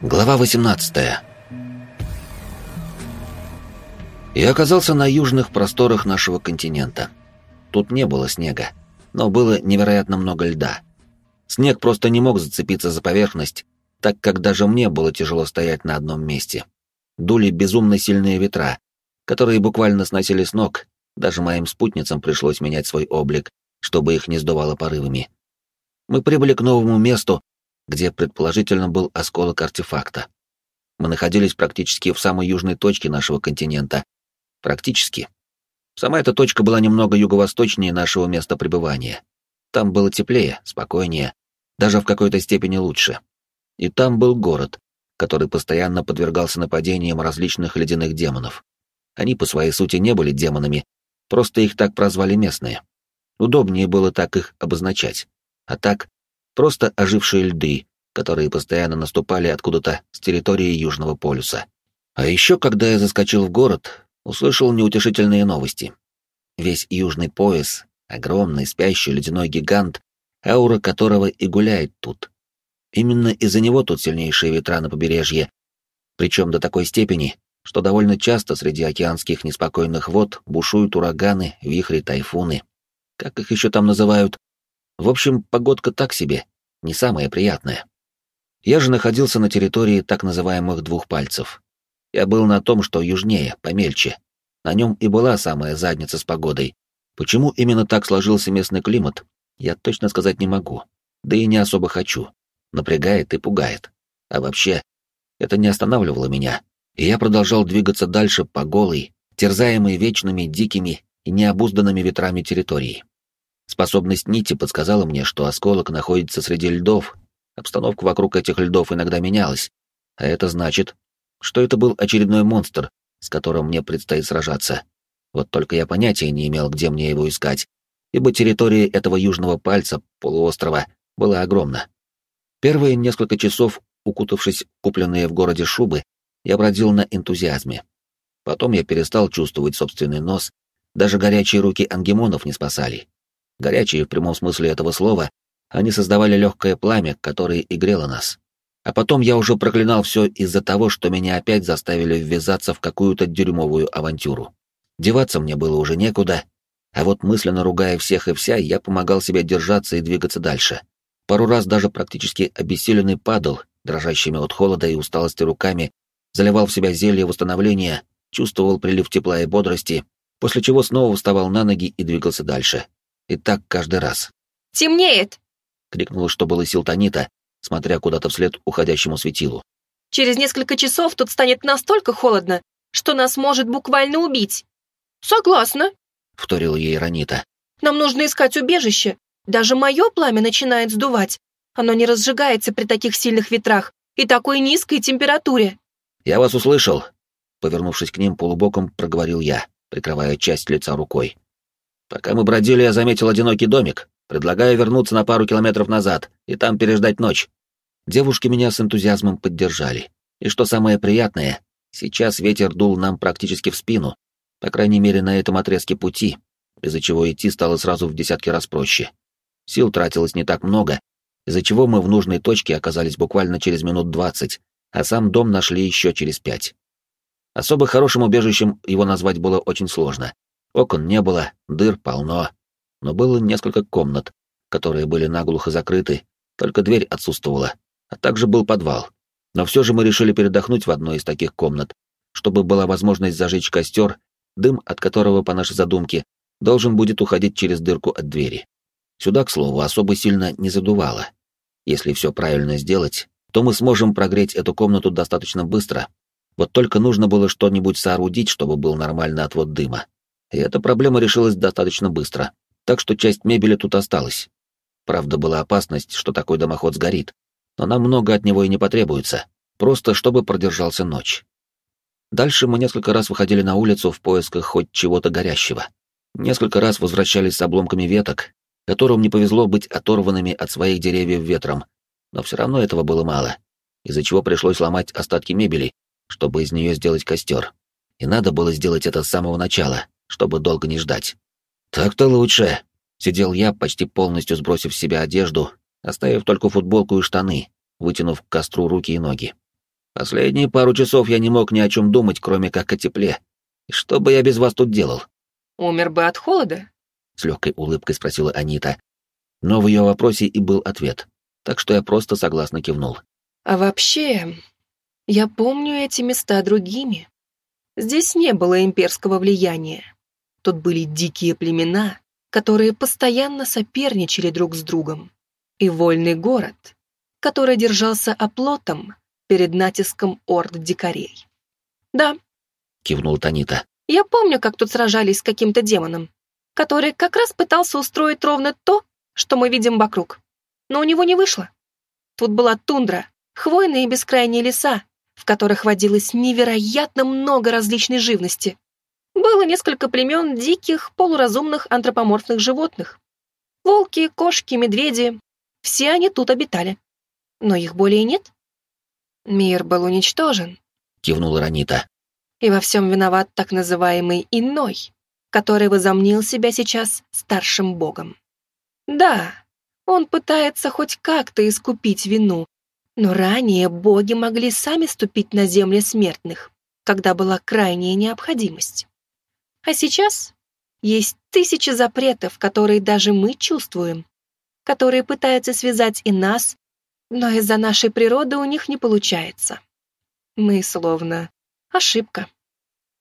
Глава 18 Я оказался на южных просторах нашего континента. Тут не было снега, но было невероятно много льда. Снег просто не мог зацепиться за поверхность, так как даже мне было тяжело стоять на одном месте. Дули безумно сильные ветра, которые буквально сносили с ног, даже моим спутницам пришлось менять свой облик, чтобы их не сдувало порывами. Мы прибыли к новому месту, где предположительно был осколок артефакта. Мы находились практически в самой южной точке нашего континента. Практически. Сама эта точка была немного юго-восточнее нашего места пребывания. Там было теплее, спокойнее, даже в какой-то степени лучше. И там был город, который постоянно подвергался нападениям различных ледяных демонов. Они по своей сути не были демонами, просто их так прозвали местные. Удобнее было так их обозначать. А так, просто ожившие льды, которые постоянно наступали откуда-то с территории Южного полюса. А еще, когда я заскочил в город, услышал неутешительные новости. Весь южный пояс, огромный спящий ледяной гигант, аура которого и гуляет тут. Именно из-за него тут сильнейшие ветра на побережье, причем до такой степени, что довольно часто среди океанских неспокойных вод бушуют ураганы, вихри, тайфуны. Как их еще там называют? В общем, погодка так себе, не самая приятная. Я же находился на территории так называемых двух пальцев. Я был на том, что южнее, помельче. На нем и была самая задница с погодой. Почему именно так сложился местный климат, я точно сказать не могу. Да и не особо хочу. Напрягает и пугает. А вообще, это не останавливало меня. И я продолжал двигаться дальше по голой, терзаемой вечными, дикими и необузданными ветрами территории. Способность нити подсказала мне, что осколок находится среди льдов, обстановка вокруг этих льдов иногда менялась, а это значит, что это был очередной монстр, с которым мне предстоит сражаться. Вот только я понятия не имел, где мне его искать, ибо территория этого южного пальца, полуострова, была огромна. Первые несколько часов, укутавшись купленные в городе шубы, я бродил на энтузиазме. Потом я перестал чувствовать собственный нос, даже горячие руки ангемонов не спасали горячие в прямом смысле этого слова, они создавали легкое пламя, которое и грело нас. А потом я уже проклинал все из-за того, что меня опять заставили ввязаться в какую-то дерьмовую авантюру. Деваться мне было уже некуда, а вот мысленно ругая всех и вся, я помогал себе держаться и двигаться дальше. Пару раз даже практически обессиленный падал, дрожащими от холода и усталости руками, заливал в себя зелье восстановления, чувствовал прилив тепла и бодрости, после чего снова вставал на ноги и двигался дальше. И так каждый раз. «Темнеет!» — крикнула, что было сил Танита, смотря куда-то вслед уходящему светилу. «Через несколько часов тут станет настолько холодно, что нас может буквально убить». «Согласна», — вторила ей Ранита. «Нам нужно искать убежище. Даже мое пламя начинает сдувать. Оно не разжигается при таких сильных ветрах и такой низкой температуре». «Я вас услышал», — повернувшись к ним полубоком, проговорил я, прикрывая часть лица рукой. Пока мы бродили, я заметил одинокий домик. Предлагаю вернуться на пару километров назад и там переждать ночь. Девушки меня с энтузиазмом поддержали. И что самое приятное, сейчас ветер дул нам практически в спину, по крайней мере на этом отрезке пути, из-за чего идти стало сразу в десятки раз проще. Сил тратилось не так много, из-за чего мы в нужной точке оказались буквально через минут двадцать, а сам дом нашли еще через пять. Особо хорошим убежищем его назвать было очень сложно. Окон не было, дыр полно, но было несколько комнат, которые были наглухо закрыты, только дверь отсутствовала, а также был подвал. Но все же мы решили передохнуть в одной из таких комнат, чтобы была возможность зажечь костер, дым от которого, по нашей задумке, должен будет уходить через дырку от двери. Сюда, к слову, особо сильно не задувало. Если все правильно сделать, то мы сможем прогреть эту комнату достаточно быстро. Вот только нужно было что-нибудь соорудить, чтобы был нормальный отвод дыма. И эта проблема решилась достаточно быстро, так что часть мебели тут осталась. Правда, была опасность, что такой дымоход сгорит, но нам много от него и не потребуется, просто чтобы продержался ночь. Дальше мы несколько раз выходили на улицу в поисках хоть чего-то горящего. Несколько раз возвращались с обломками веток, которым не повезло быть оторванными от своих деревьев ветром, но все равно этого было мало, из-за чего пришлось ломать остатки мебели, чтобы из нее сделать костер. И надо было сделать это с самого начала, чтобы долго не ждать. «Так-то лучше», — сидел я, почти полностью сбросив с себя одежду, оставив только футболку и штаны, вытянув к костру руки и ноги. «Последние пару часов я не мог ни о чем думать, кроме как о тепле. И что бы я без вас тут делал?» «Умер бы от холода?» — с легкой улыбкой спросила Анита. Но в ее вопросе и был ответ, так что я просто согласно кивнул. «А вообще, я помню эти места другими. Здесь не было имперского влияния. Тут были дикие племена, которые постоянно соперничали друг с другом, и вольный город, который держался оплотом перед натиском орд дикарей. «Да», — кивнул Танита. «Я помню, как тут сражались с каким-то демоном, который как раз пытался устроить ровно то, что мы видим вокруг. Но у него не вышло. Тут была тундра, хвойные бескрайние леса, в которых водилось невероятно много различной живности. Было несколько племен диких, полуразумных антропоморфных животных. Волки, кошки, медведи. Все они тут обитали. Но их более нет. Мир был уничтожен. Кивнула Ранита. И во всем виноват так называемый иной, который возомнил себя сейчас старшим богом. Да, он пытается хоть как-то искупить вину, но ранее боги могли сами ступить на земли смертных, когда была крайняя необходимость. А сейчас есть тысячи запретов, которые даже мы чувствуем, которые пытаются связать и нас, но из-за нашей природы у них не получается. Мы словно ошибка.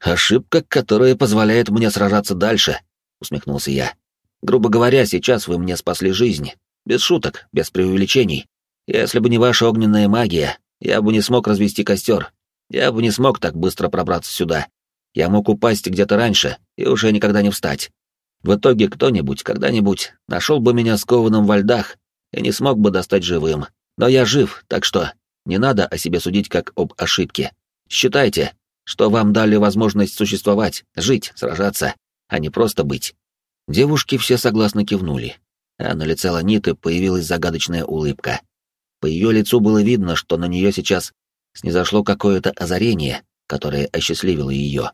«Ошибка, которая позволяет мне сражаться дальше», — усмехнулся я. «Грубо говоря, сейчас вы мне спасли жизнь. Без шуток, без преувеличений. Если бы не ваша огненная магия, я бы не смог развести костер. Я бы не смог так быстро пробраться сюда. Я мог упасть где-то раньше и уже никогда не встать. В итоге кто-нибудь когда-нибудь нашел бы меня скованным во льдах и не смог бы достать живым. Но я жив, так что не надо о себе судить как об ошибке. Считайте, что вам дали возможность существовать, жить, сражаться, а не просто быть. Девушки все согласно кивнули, а на лице Ланиты появилась загадочная улыбка. По ее лицу было видно, что на нее сейчас снизошло какое-то озарение, которое осчастливило ее.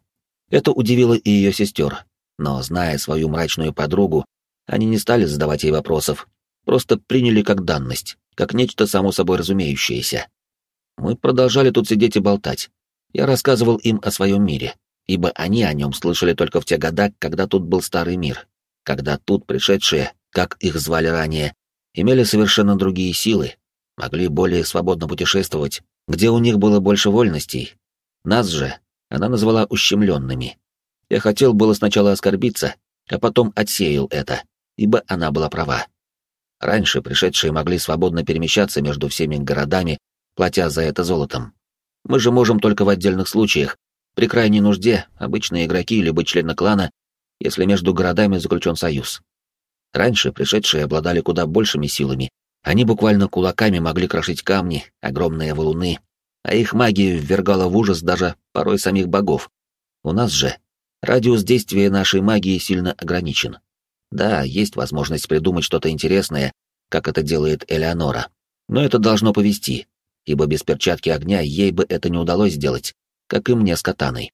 Это удивило и ее сестер, но, зная свою мрачную подругу, они не стали задавать ей вопросов, просто приняли как данность, как нечто само собой разумеющееся. Мы продолжали тут сидеть и болтать. Я рассказывал им о своем мире, ибо они о нем слышали только в те года, когда тут был старый мир, когда тут пришедшие, как их звали ранее, имели совершенно другие силы, могли более свободно путешествовать, где у них было больше вольностей. Нас же она назвала ущемленными. Я хотел было сначала оскорбиться, а потом отсеял это, ибо она была права. Раньше пришедшие могли свободно перемещаться между всеми городами, платя за это золотом. Мы же можем только в отдельных случаях, при крайней нужде, обычные игроки либо члены клана, если между городами заключен союз. Раньше пришедшие обладали куда большими силами, они буквально кулаками могли крошить камни, огромные валуны, а их магия ввергала в ужас даже порой самих богов. У нас же радиус действия нашей магии сильно ограничен. Да, есть возможность придумать что-то интересное, как это делает Элеонора, но это должно повести, ибо без перчатки огня ей бы это не удалось сделать, как и мне с катаной.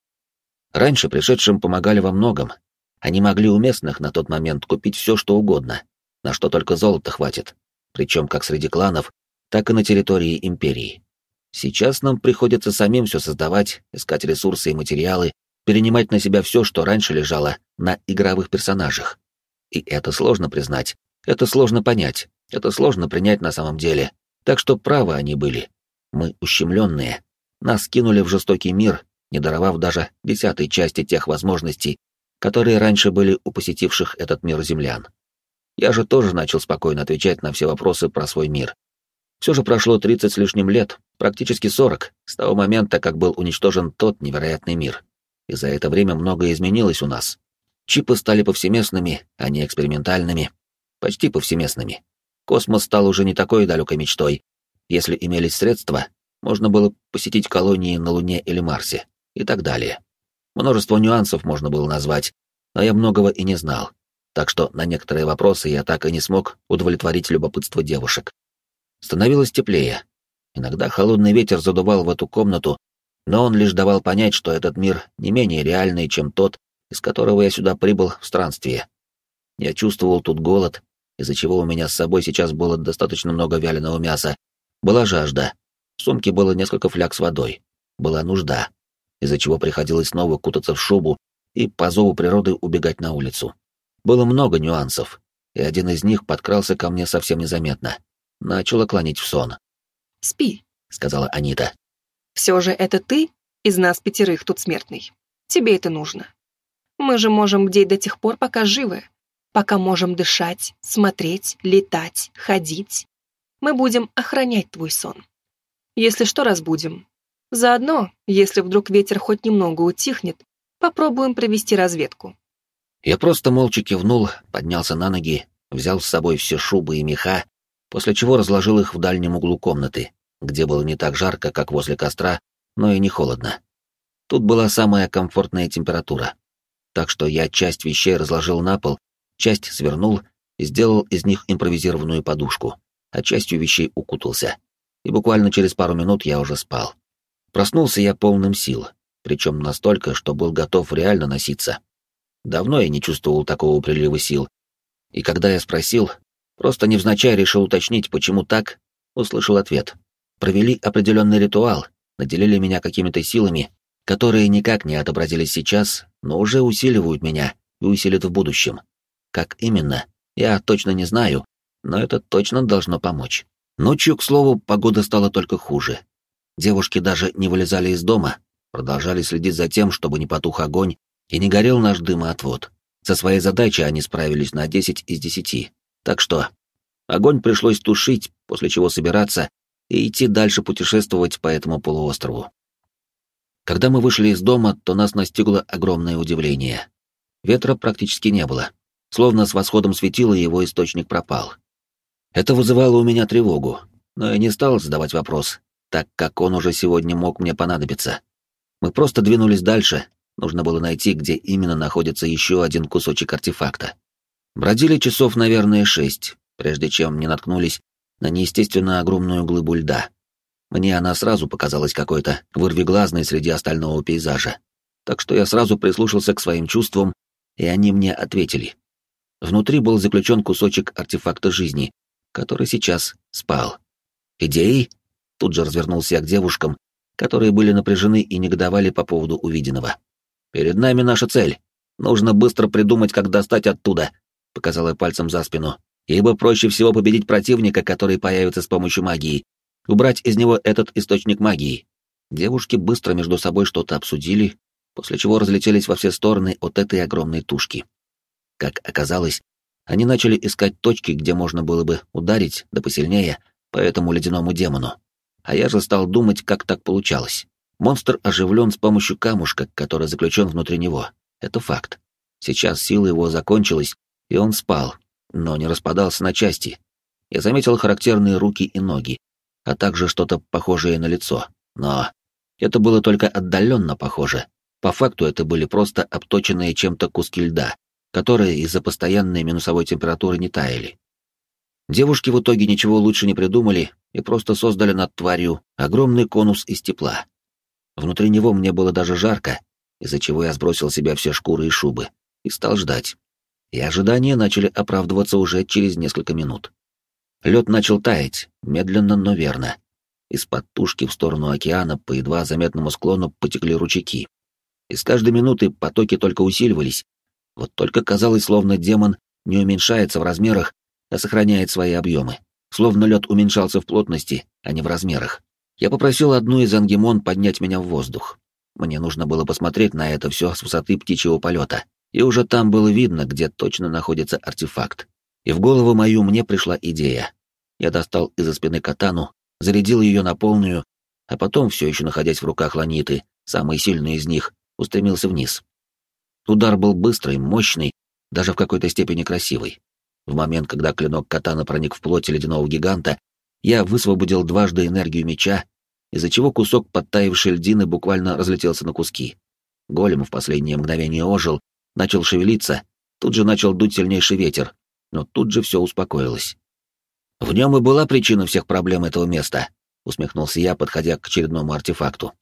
Раньше пришедшим помогали во многом. Они могли у местных на тот момент купить все, что угодно, на что только золота хватит, причем как среди кланов, так и на территории империи. Сейчас нам приходится самим все создавать, искать ресурсы и материалы, перенимать на себя все, что раньше лежало на игровых персонажах. И это сложно признать, это сложно понять, это сложно принять на самом деле. Так что правы они были. Мы ущемленные. Нас кинули в жестокий мир, не даровав даже десятой части тех возможностей, которые раньше были у посетивших этот мир землян. Я же тоже начал спокойно отвечать на все вопросы про свой мир. Все же прошло 30 с лишним лет, практически 40, с того момента, как был уничтожен тот невероятный мир. И за это время многое изменилось у нас. Чипы стали повсеместными, а не экспериментальными. Почти повсеместными. Космос стал уже не такой далекой мечтой. Если имелись средства, можно было посетить колонии на Луне или Марсе и так далее. Множество нюансов можно было назвать, но я многого и не знал, так что на некоторые вопросы я так и не смог удовлетворить любопытство девушек. Становилось теплее. Иногда холодный ветер задувал в эту комнату, но он лишь давал понять, что этот мир не менее реальный, чем тот, из которого я сюда прибыл в странствие. Я чувствовал тут голод, из-за чего у меня с собой сейчас было достаточно много вяленого мяса, Была жажда. В сумке было несколько фляг с водой. Была нужда, из-за чего приходилось снова кутаться в шубу и по зову природы убегать на улицу. Было много нюансов, и один из них подкрался ко мне совсем незаметно. Начало клонить в сон. «Спи», — сказала Анита. «Все же это ты из нас пятерых тут смертный. Тебе это нужно. Мы же можем бдеть до тех пор, пока живы, пока можем дышать, смотреть, летать, ходить. Мы будем охранять твой сон. Если что, разбудим. Заодно, если вдруг ветер хоть немного утихнет, попробуем провести разведку. Я просто молча кивнул, поднялся на ноги, взял с собой все шубы и меха, после чего разложил их в дальнем углу комнаты, где было не так жарко, как возле костра, но и не холодно. Тут была самая комфортная температура. Так что я часть вещей разложил на пол, часть свернул и сделал из них импровизированную подушку, а частью вещей укутался. И буквально через пару минут я уже спал. Проснулся я полным сил, причем настолько, что был готов реально носиться. Давно я не чувствовал такого прилива сил. И когда я спросил, просто невзначай решил уточнить, почему так, услышал ответ. Провели определенный ритуал, наделили меня какими-то силами, которые никак не отобразились сейчас, но уже усиливают меня и усилят в будущем. Как именно, я точно не знаю, но это точно должно помочь. Ночью, к слову, погода стала только хуже. Девушки даже не вылезали из дома, продолжали следить за тем, чтобы не потух огонь и не горел наш дымоотвод. Со своей задачей они справились на 10 из 10. Так что огонь пришлось тушить, после чего собираться и идти дальше путешествовать по этому полуострову. Когда мы вышли из дома, то нас настигло огромное удивление. Ветра практически не было. Словно с восходом светила его источник пропал. Это вызывало у меня тревогу, но я не стал задавать вопрос, так как он уже сегодня мог мне понадобиться. Мы просто двинулись дальше, нужно было найти, где именно находится еще один кусочек артефакта. Бродили часов, наверное, шесть, прежде чем не наткнулись на неестественно огромную глыбу льда. Мне она сразу показалась какой-то вырвиглазной среди остального пейзажа. Так что я сразу прислушался к своим чувствам, и они мне ответили. Внутри был заключен кусочек артефакта жизни, который сейчас спал. «Идеи?» Тут же развернулся я к девушкам, которые были напряжены и негодовали по поводу увиденного. «Перед нами наша цель. Нужно быстро придумать, как достать оттуда», — показала пальцем за спину. «Ибо проще всего победить противника, который появится с помощью магии, убрать из него этот источник магии. Девушки быстро между собой что-то обсудили, после чего разлетелись во все стороны от этой огромной тушки. Как оказалось, они начали искать точки, где можно было бы ударить, да посильнее, по этому ледяному демону. А я же стал думать, как так получалось. Монстр оживлен с помощью камушка, который заключен внутри него. Это факт. Сейчас сила его закончилась, и он спал, но не распадался на части. Я заметил характерные руки и ноги, а также что-то похожее на лицо. Но это было только отдаленно похоже. По факту это были просто обточенные чем-то куски льда, которые из-за постоянной минусовой температуры не таяли. Девушки в итоге ничего лучше не придумали и просто создали над тварью огромный конус из тепла. Внутри него мне было даже жарко, из-за чего я сбросил себя все шкуры и шубы и стал ждать. И ожидания начали оправдываться уже через несколько минут. Лед начал таять, медленно, но верно. Из-под тушки в сторону океана по едва заметному склону потекли ручейки. И с каждой минуты потоки только усиливались. Вот только казалось, словно демон не уменьшается в размерах, а сохраняет свои объемы. Словно лед уменьшался в плотности, а не в размерах. Я попросил одну из ангемон поднять меня в воздух. Мне нужно было посмотреть на это все с высоты птичьего полета. И уже там было видно, где точно находится артефакт. И в голову мою мне пришла идея. Я достал из-за спины катану, зарядил ее на полную, а потом, все еще находясь в руках ланиты, самый сильный из них, устремился вниз. Удар был быстрый, мощный, даже в какой-то степени красивый. В момент, когда клинок катана проник в плоть ледяного гиганта, я высвободил дважды энергию меча, из-за чего кусок подтаившей льдины буквально разлетелся на куски. Голем в последнее мгновение ожил, начал шевелиться, тут же начал дуть сильнейший ветер, но тут же все успокоилось. В нем и была причина всех проблем этого места, усмехнулся я, подходя к очередному артефакту.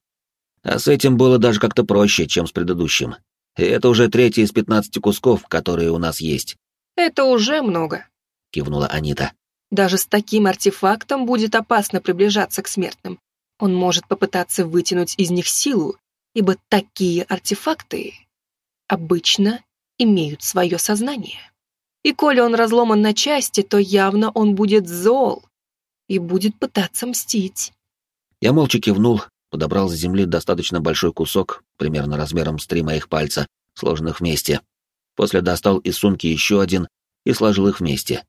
А с этим было даже как-то проще, чем с предыдущим. И это уже третий из пятнадцати кусков, которые у нас есть. Это уже много, кивнула Анита. Даже с таким артефактом будет опасно приближаться к смертным. Он может попытаться вытянуть из них силу, ибо такие артефакты обычно имеют свое сознание. И коли он разломан на части, то явно он будет зол и будет пытаться мстить. Я молча кивнул, подобрал с земли достаточно большой кусок, примерно размером с три моих пальца, сложенных вместе. После достал из сумки еще один и сложил их вместе.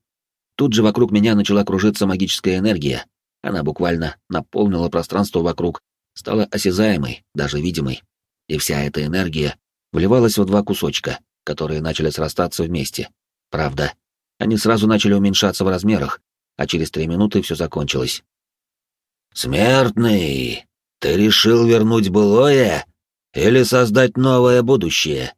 Тут же вокруг меня начала кружиться магическая энергия. Она буквально наполнила пространство вокруг, стала осязаемой, даже видимой. И вся эта энергия вливалась в два кусочка, которые начали срастаться вместе. Правда, они сразу начали уменьшаться в размерах, а через три минуты все закончилось. «Смертный, ты решил вернуть былое или создать новое будущее?»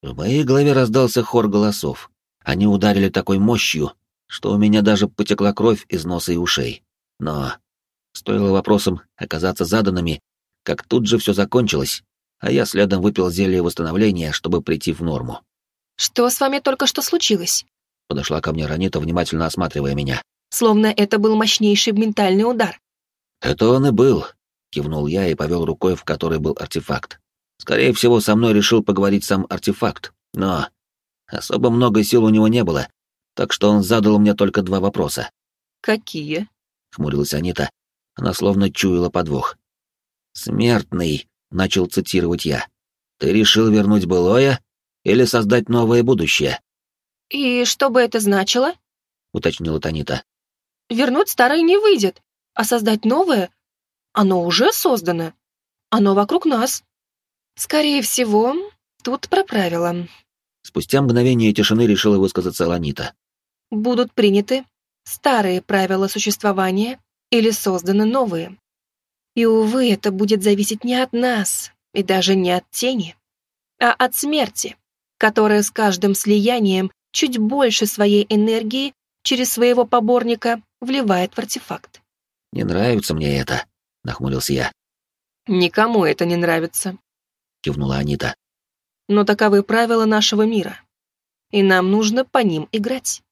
В моей голове раздался хор голосов. Они ударили такой мощью, что у меня даже потекла кровь из носа и ушей. Но стоило вопросам оказаться заданными, как тут же все закончилось, а я следом выпил зелье восстановления, чтобы прийти в норму. «Что с вами только что случилось?» Подошла ко мне Ранита, внимательно осматривая меня. Словно это был мощнейший ментальный удар. «Это он и был», — кивнул я и повел рукой, в которой был артефакт. Скорее всего, со мной решил поговорить сам артефакт, но особо много сил у него не было, так что он задал мне только два вопроса. «Какие?» — хмурилась Анита. Она словно чуяла подвох. «Смертный», — начал цитировать я. «Ты решил вернуть былое или создать новое будущее?» «И что бы это значило?» — уточнила Танита. «Вернуть старое не выйдет, а создать новое? Оно уже создано. Оно вокруг нас. Скорее всего, тут про правила». Спустя мгновение тишины решила высказаться Ланита будут приняты старые правила существования или созданы новые. И, увы, это будет зависеть не от нас и даже не от тени, а от смерти, которая с каждым слиянием чуть больше своей энергии через своего поборника вливает в артефакт. «Не нравится мне это», — нахмурился я. «Никому это не нравится», — кивнула Анита. «Но таковы правила нашего мира, и нам нужно по ним играть».